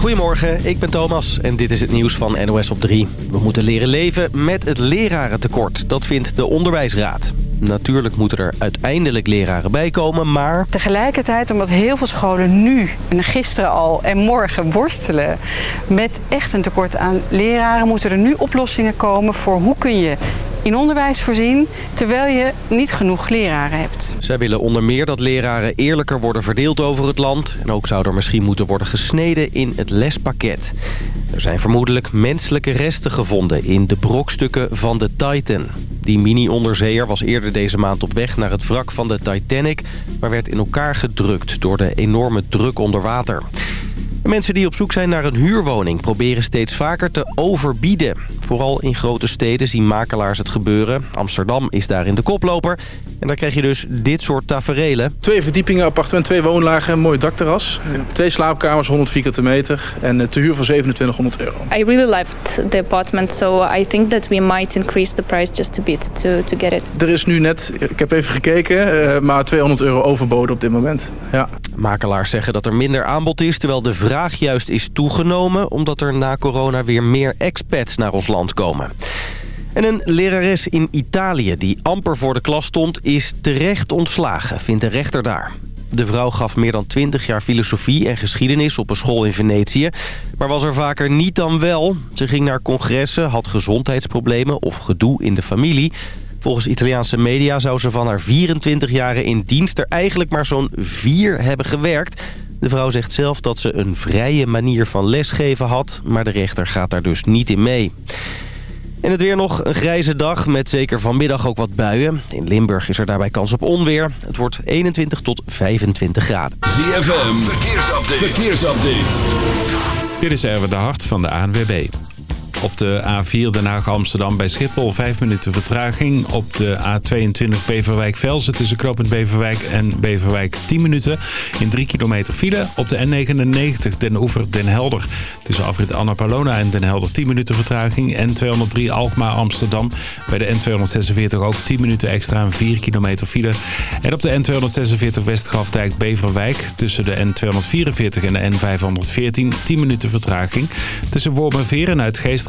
Goedemorgen, ik ben Thomas en dit is het nieuws van NOS op 3. We moeten leren leven met het lerarentekort, dat vindt de Onderwijsraad. Natuurlijk moeten er uiteindelijk leraren bij komen, maar... Tegelijkertijd, omdat heel veel scholen nu en gisteren al en morgen worstelen met echt een tekort aan leraren, moeten er nu oplossingen komen voor hoe kun je in onderwijs voorzien... terwijl je niet genoeg leraren hebt. Zij willen onder meer dat leraren eerlijker worden verdeeld over het land. En ook zou er misschien moeten worden gesneden in het lespakket. Er zijn vermoedelijk menselijke resten gevonden in de brokstukken van de Titan. Die mini-onderzeeër was eerder deze maand op weg naar het wrak van de Titanic... maar werd in elkaar gedrukt door de enorme druk onder water. Mensen die op zoek zijn naar een huurwoning proberen steeds vaker te overbieden. Vooral in grote steden zien makelaars het gebeuren. Amsterdam is daarin de koploper. En daar krijg je dus dit soort taferelen. Twee verdiepingen appartement, twee woonlagen, een mooi dakterras. Twee slaapkamers, 100 vierkante meter en te huur voor 2700 euro. I really loved the apartment, so I think that we might increase the price just a bit to, to get it. Er is nu net, ik heb even gekeken, eh, maar 200 euro overboden op dit moment. Ja. Makelaars zeggen dat er minder aanbod is, terwijl de vraag juist is toegenomen... omdat er na corona weer meer expats naar ons land komen. En een lerares in Italië die amper voor de klas stond... is terecht ontslagen, vindt de rechter daar. De vrouw gaf meer dan 20 jaar filosofie en geschiedenis op een school in Venetië... maar was er vaker niet dan wel. Ze ging naar congressen, had gezondheidsproblemen of gedoe in de familie... Volgens Italiaanse media zou ze van haar 24 jaren in dienst er eigenlijk maar zo'n vier hebben gewerkt. De vrouw zegt zelf dat ze een vrije manier van lesgeven had, maar de rechter gaat daar dus niet in mee. En het weer nog een grijze dag met zeker vanmiddag ook wat buien. In Limburg is er daarbij kans op onweer. Het wordt 21 tot 25 graden. ZFM, verkeersupdate. verkeersupdate. Dit is Erwin de Hart van de ANWB. Op de A4 Den Haag-Amsterdam bij Schiphol 5 minuten vertraging. Op de A22 Beverwijk-Velsen tussen knooppunt Beverwijk en Beverwijk 10 minuten. In 3 kilometer file. Op de N99 Den Oever Den Helder. Tussen afrit Annapolona en Den Helder 10 minuten vertraging. N203 Alkmaar-Amsterdam. Bij de N246 ook 10 minuten extra en 4 kilometer file. En op de N246 Westgrafdijk-Beverwijk. Tussen de N244 en de N514 10 minuten vertraging. Tussen Wormerveer en Uitgeest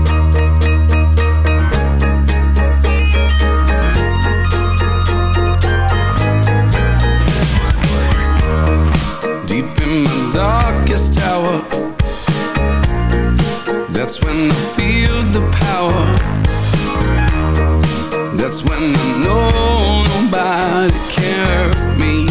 Darkest tower. That's when I feel the power. That's when I know nobody hurt me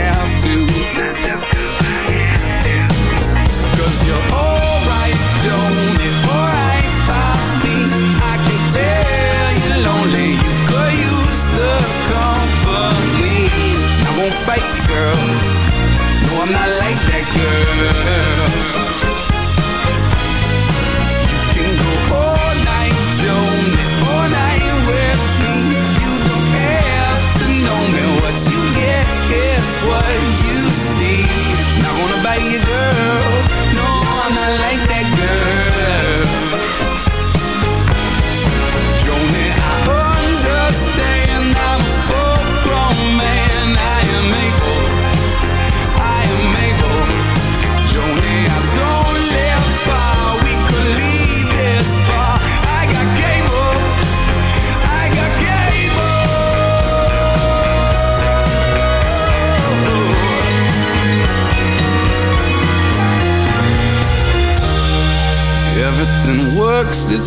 la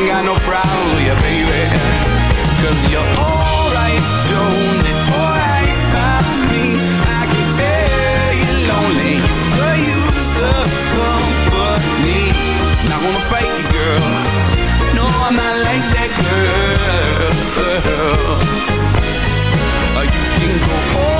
ain't got no problem with you, baby. Cause you're alright, Joni, alright by me. I can tell you're lonely, you could use the company. Not gonna fight you, girl. No, I'm not like that girl. You can go all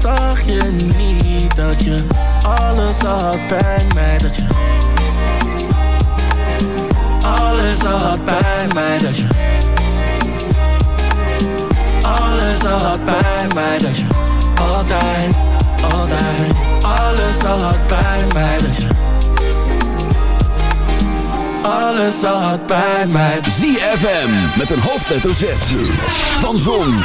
zag je niet dat je alles had bij mij Dat je alles had bij mij Dat je alles had bij mij Dat je altijd, altijd Alles had bij mij Dat je alles had bij mij ZFM met een hoofdletter Z. Van Zon,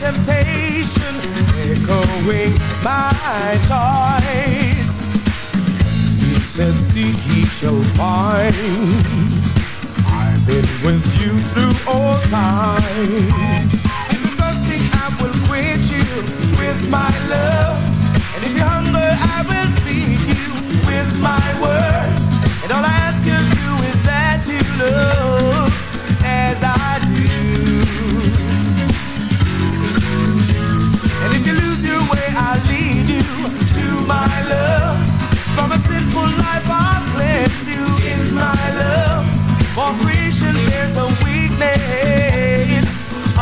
Temptation, echoing my choice. He said, Seek, ye shall find. I've been with you through all times. Will quench you with my love. And if you're hungry, I will feed you with my word. And all I ask of you is that you love as I do. And if you lose your way, I'll lead you to my love. From a sinful life, I'll cleanse you in my love. For creation bears a weakness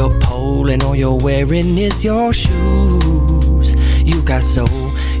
Your pole, and all you're wearing is your shoes. You got soul,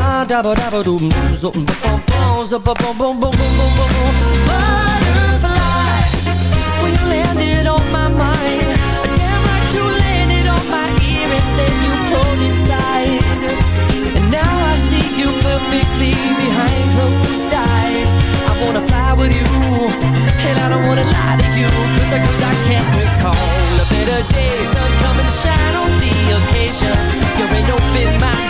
Zabba-dabba, ba-dabba-dum, zup, ba-ba, dabba-dabba-dum, zup, ba-bum, zup, ba-bum, bum, bum, bum, bum, bum, bum. Butterfly, when you landed on my mind, damn right you landed on my ear and then you pulled inside. And now I see you perfectly behind closed eyes. I wanna fly with you, and I don't wanna lie to you, cause I, cause I can't recall a better day, sun coming to shine on the occasion. You're an you got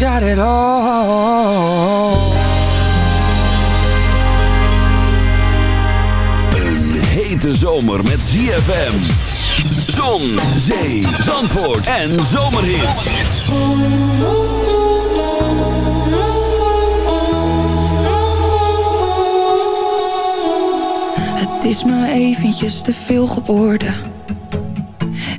got it all. Een hete zomer met ZFM. Zon, zee, zandvoort en zomerhit. Het is me eventjes te veel geworden.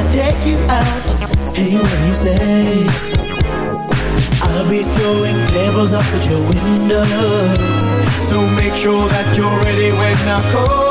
I take you out? Hey, do you say? I'll be throwing pebbles up at your window. So make sure that you're ready when I call.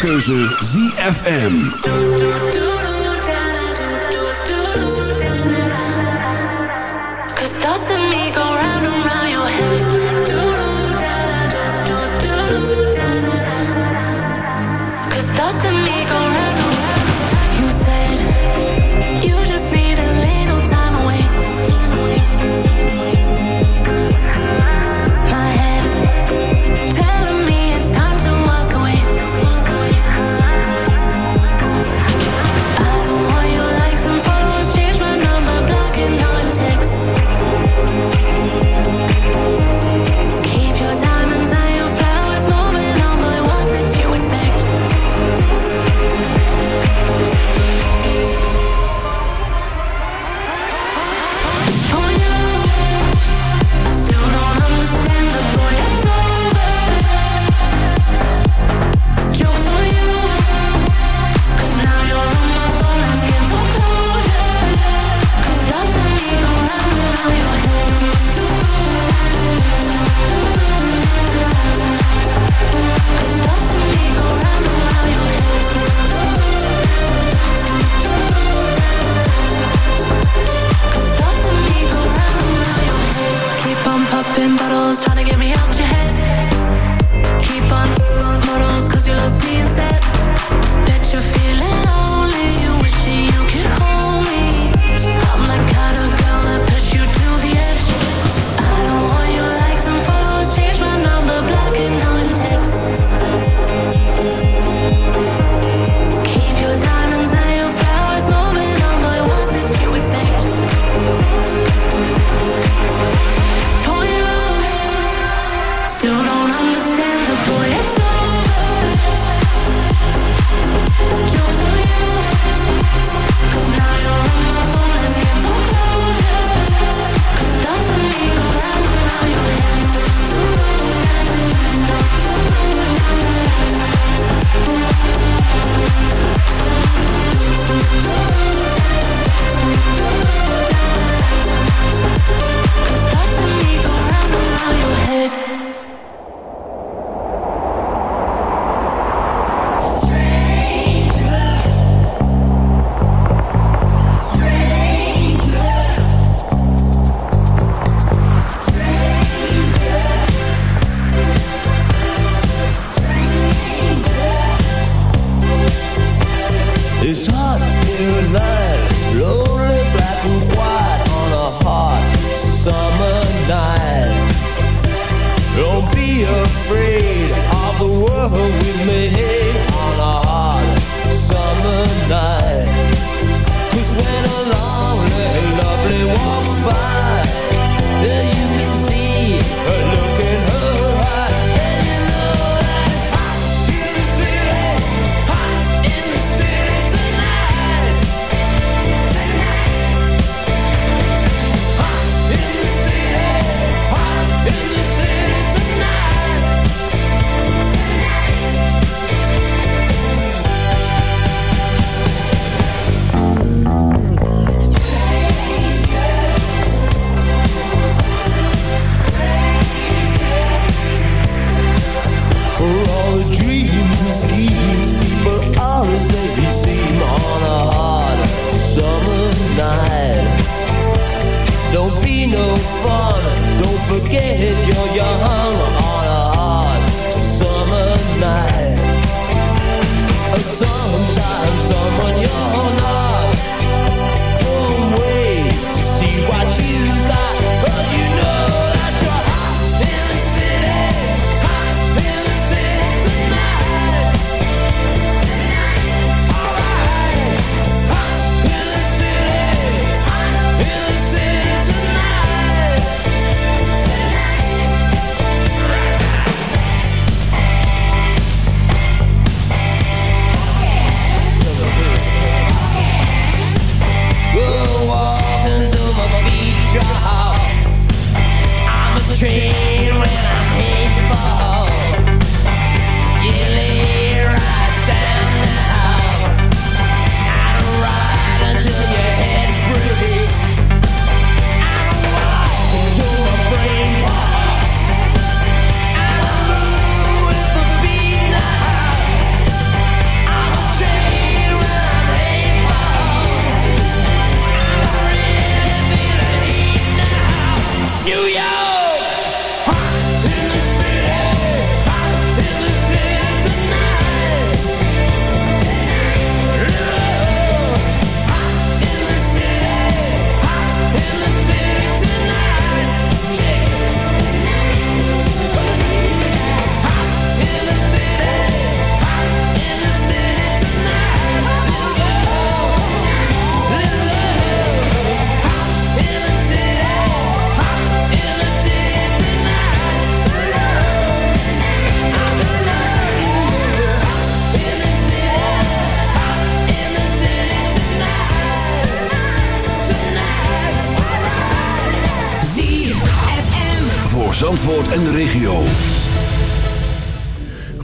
Keuze ZFM.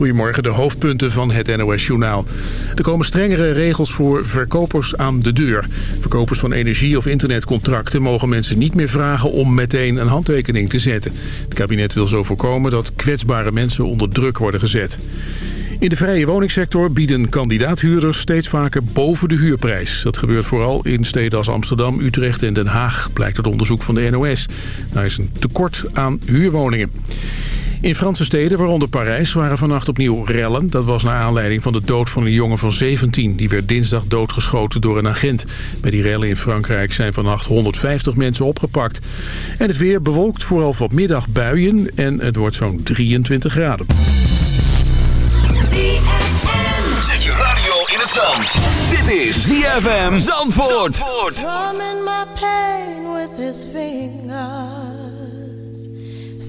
Goedemorgen, de hoofdpunten van het NOS-journaal. Er komen strengere regels voor verkopers aan de deur. Verkopers van energie- of internetcontracten mogen mensen niet meer vragen om meteen een handtekening te zetten. Het kabinet wil zo voorkomen dat kwetsbare mensen onder druk worden gezet. In de vrije woningsector bieden kandidaathuurders steeds vaker boven de huurprijs. Dat gebeurt vooral in steden als Amsterdam, Utrecht en Den Haag, blijkt uit onderzoek van de NOS. Daar is een tekort aan huurwoningen. In Franse steden, waaronder Parijs, waren vannacht opnieuw rellen. Dat was naar aanleiding van de dood van een jongen van 17. Die werd dinsdag doodgeschoten door een agent. Bij die rellen in Frankrijk zijn vannacht 150 mensen opgepakt. En het weer bewolkt vooral vanmiddag buien en het wordt zo'n 23 graden. Zet je radio in het zand. Dit is ZFM Zandvoort. Drumming my pain with his fingers,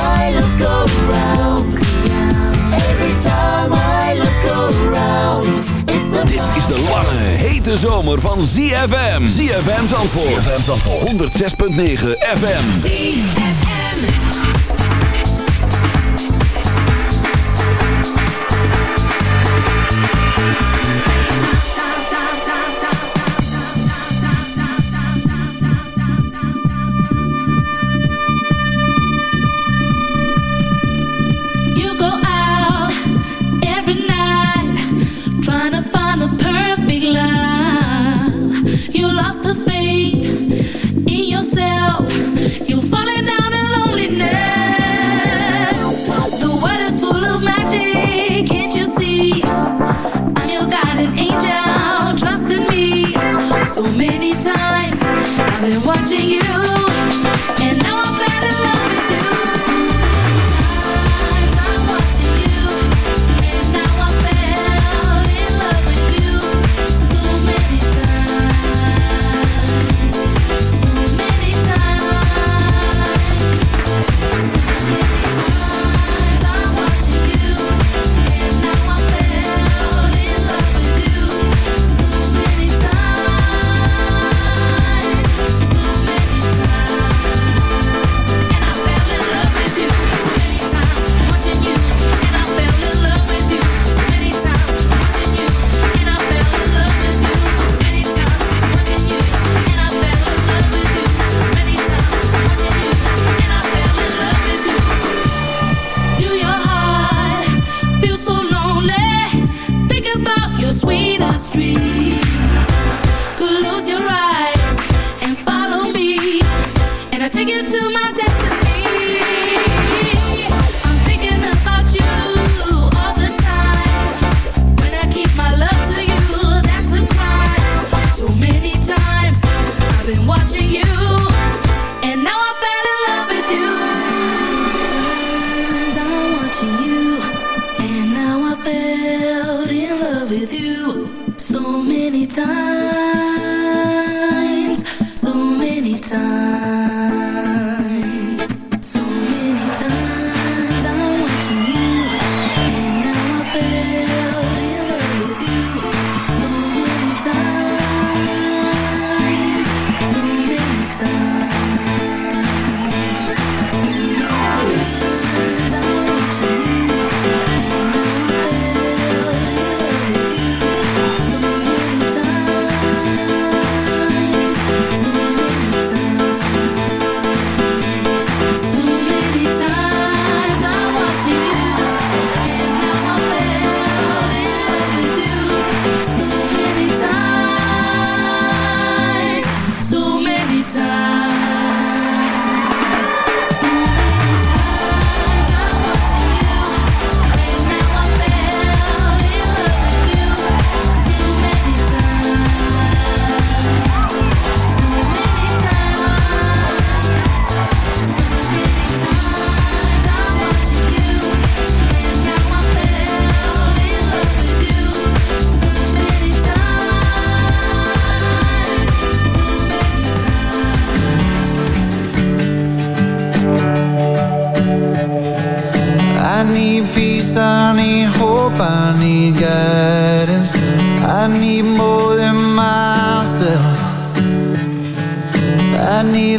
I look around. Every time I look around Dit is de lange, hete zomer van ZFM Zandvoort. Zandvoort. 106.9 FM ZFM so many times. I've been watching you.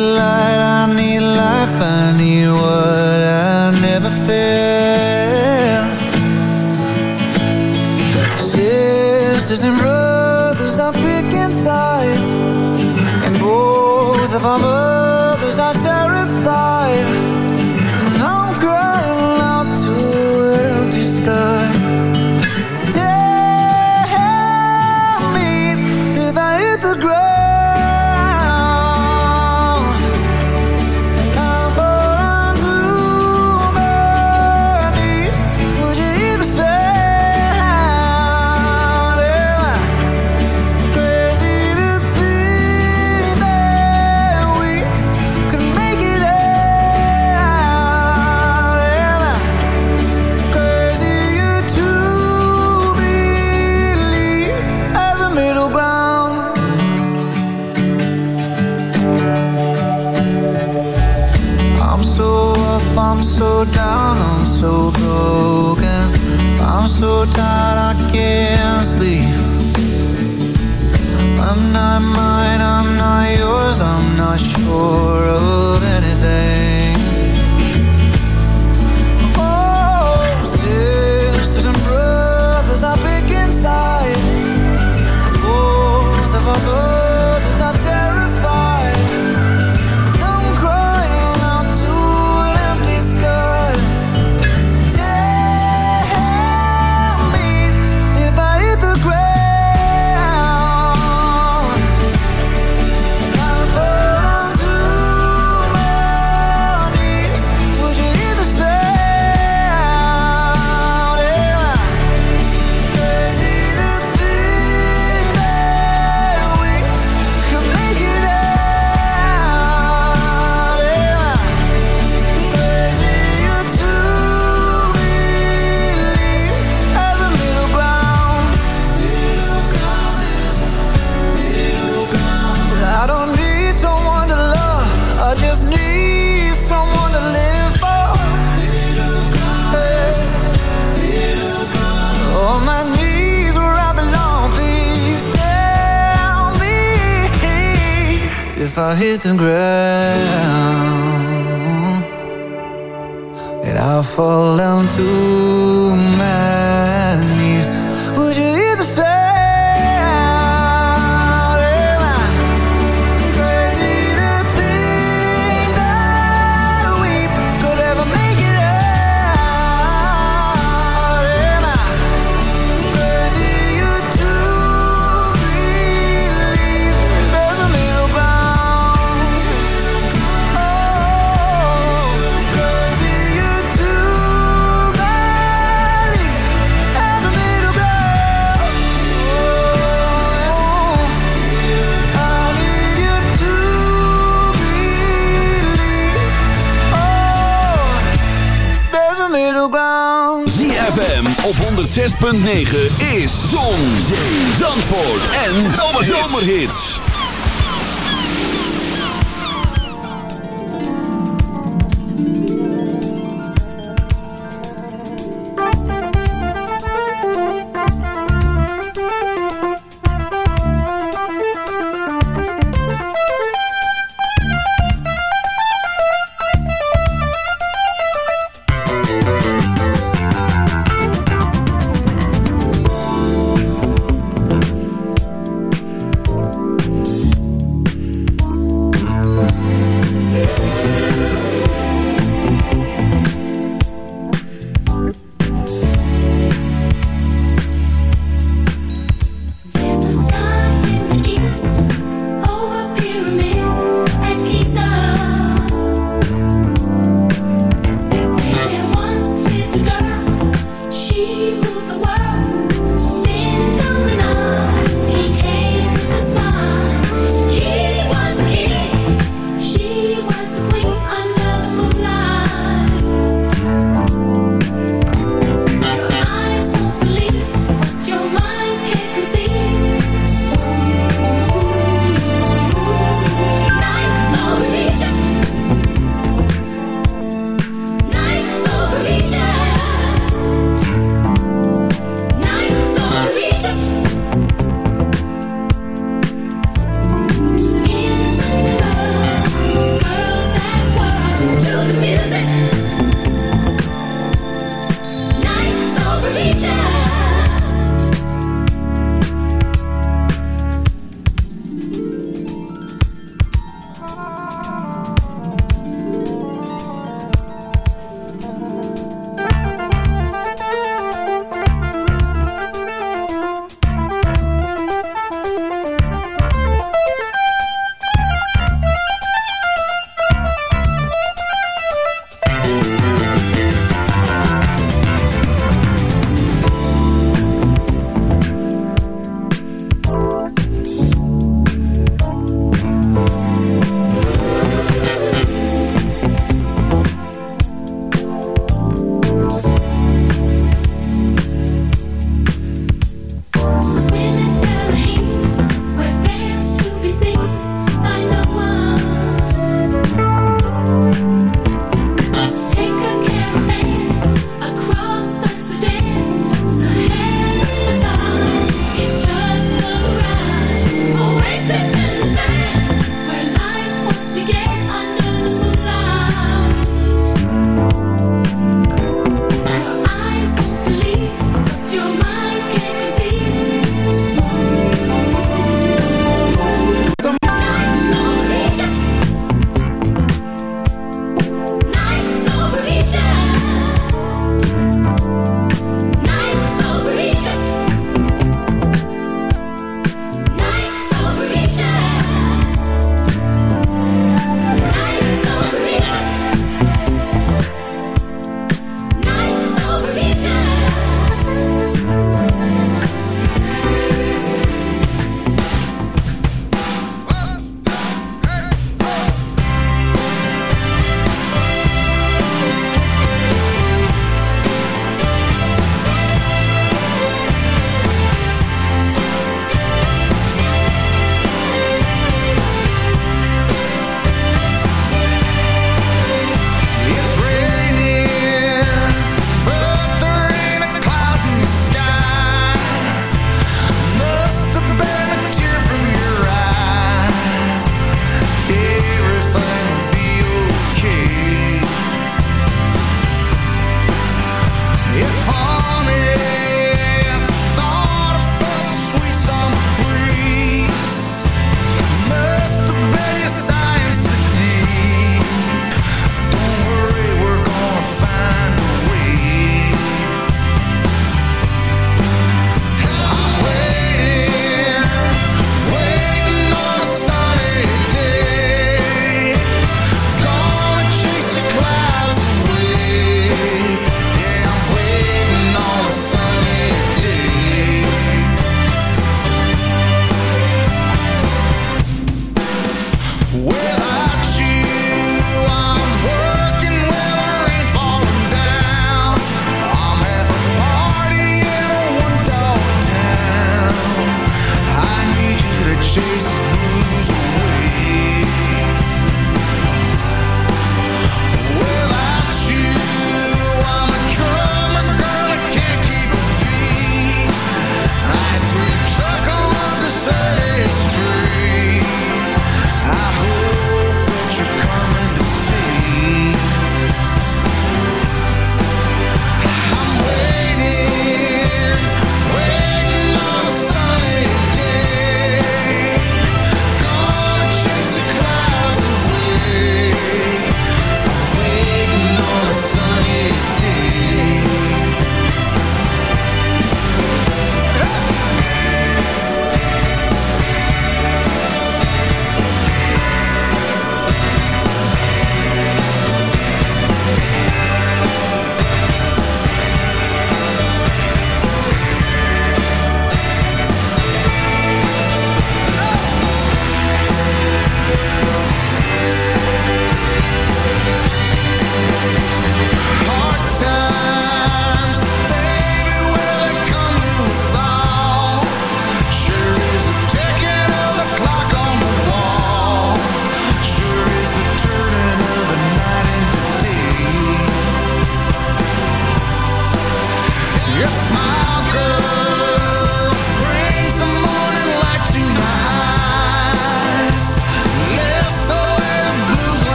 Light, for with grow 106.9